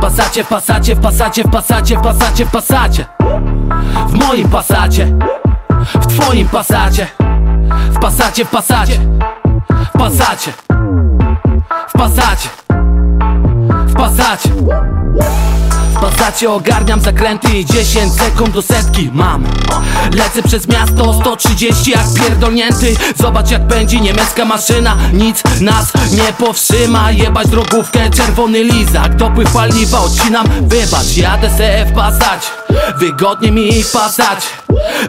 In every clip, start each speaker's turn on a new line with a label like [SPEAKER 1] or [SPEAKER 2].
[SPEAKER 1] Pasacie, w pasacie, w pasacie, w pasacie, w pasacie, w pasacie. W moim pasacie. W twoim pasacie. W pasacie, w pasacie. W pasacie. W pasacie. W pasacie ogarniam zakręty i 10 sekund do setki mam. Lecę przez miasto 130 jak pierdolnięty. Zobacz jak pędzi niemiecka maszyna. Nic nas nie powstrzyma. Jebać drogówkę, czerwony lizak. Dopływ paliwa odcinam. Wybacz, jadę se w pasacie Wygodnie mi w pasacie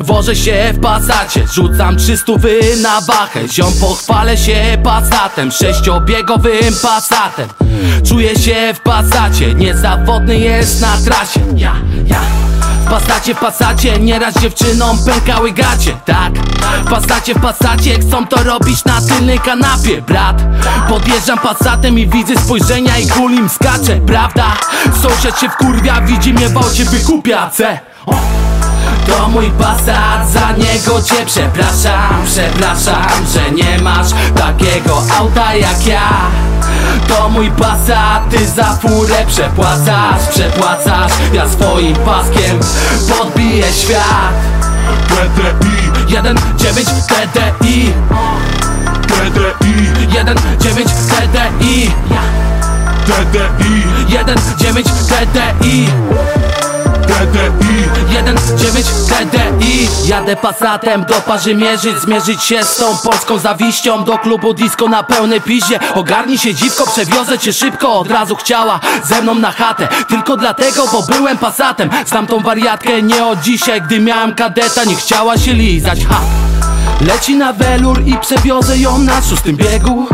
[SPEAKER 1] Wożę się w pasacie Rzucam 300 wy na wachę Ziom pochwalę się pasatem Sześciobiegowym pasatem Czuję się w pasacie Niezawodny jest na trasie. Ja, ja. W pasacie, w pasacie, nieraz dziewczynom pękały gacie. Tak, w pasacie, w pasacie, chcą to robić na tylnej kanapie. Brat, podjeżdżam pasatem i widzę spojrzenia i kul im skacze. Prawda, sąsiad się wkurwia, widzi mnie w aucie, wykupia C. To mój pasat, za niego cię przepraszam Przepraszam, że nie masz takiego auta jak ja. To mój pasat, ty za furę przepłacasz Przepłacasz, ja swoim paskiem podbiję świat.
[SPEAKER 2] TDI,
[SPEAKER 1] 1-9 TDI
[SPEAKER 2] TDI,
[SPEAKER 1] 1-9 TDI
[SPEAKER 2] TDI,
[SPEAKER 1] 1-9 TDI
[SPEAKER 2] TDI,
[SPEAKER 1] 1-9 TDI Jadę pasatem do parzy mierzyć Zmierzyć się z tą polską zawiścią. Do klubu disco na pełnej piździe. Ogarnij się dziwko, przewiozę cię szybko. Od razu chciała ze mną na chatę. Tylko dlatego, bo byłem pasatem. Znam tą wariatkę nie od dzisiaj Gdy miałem kadeta, nie chciała się lizać. Ha! Leci na welur i przewiozę ją na szóstym biegu.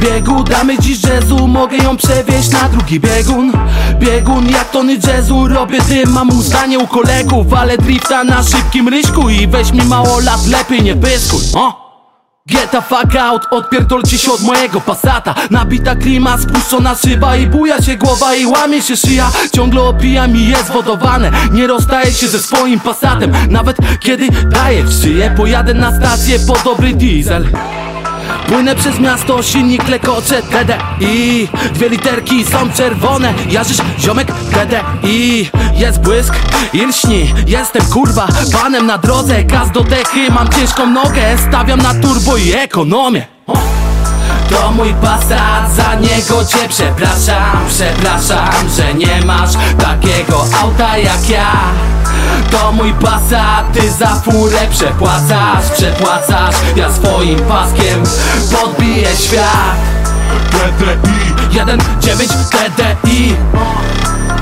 [SPEAKER 1] Biegu, damy dziś jazzu, mogę ją przewieźć na drugi biegun. Biegun jak tony jazzu, robię dym, mam uznanie u kolegów Ale drifta na szybkim ryśku. I weź mi mało lat, lepiej nie pyskuj o! Get the fuck out, odpierdolcie się od mojego pasata Nabita klima, spuszczona szyba i buja się głowa i łamie się szyja. Ciągle opijam i jest wodowane. Nie rozstaję się ze swoim pasatem Nawet kiedy daję w szyję Pojadę na stację po dobry diesel Płynę przez miasto, silnik lekocze TDI Dwie literki są czerwone Jarzysz ziomek TDI Jest błysk i lśni Jestem kurwa panem na drodze. Gaz do dechy, mam ciężką nogę Stawiam na turbo i ekonomię! To mój pasat, za niego cię przepraszam. Przepraszam, że nie masz takiego auta jak ja To mój pasat, ty za furę przepłacasz Przepłacasz, ja swoim paskiem podbiję świat.
[SPEAKER 2] TDI,
[SPEAKER 1] 1-9 TDI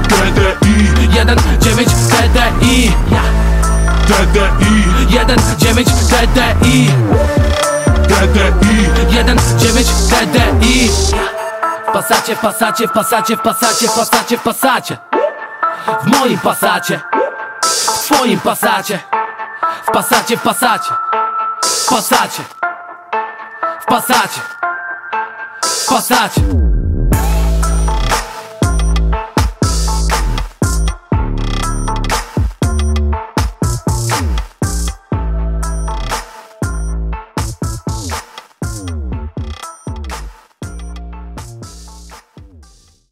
[SPEAKER 2] TDI,
[SPEAKER 1] 1-9 TDI
[SPEAKER 2] TDI,
[SPEAKER 1] 1-9 TDI
[SPEAKER 2] TDI,
[SPEAKER 1] 1-9 TDI W pasacie, w pasacie, w pasacie, w pasacie, w pasacie, w pasacie. W moim pasacie W twoim pasacie. W pasacie, w pasacie. W pasacie. W pasacie. W pasacie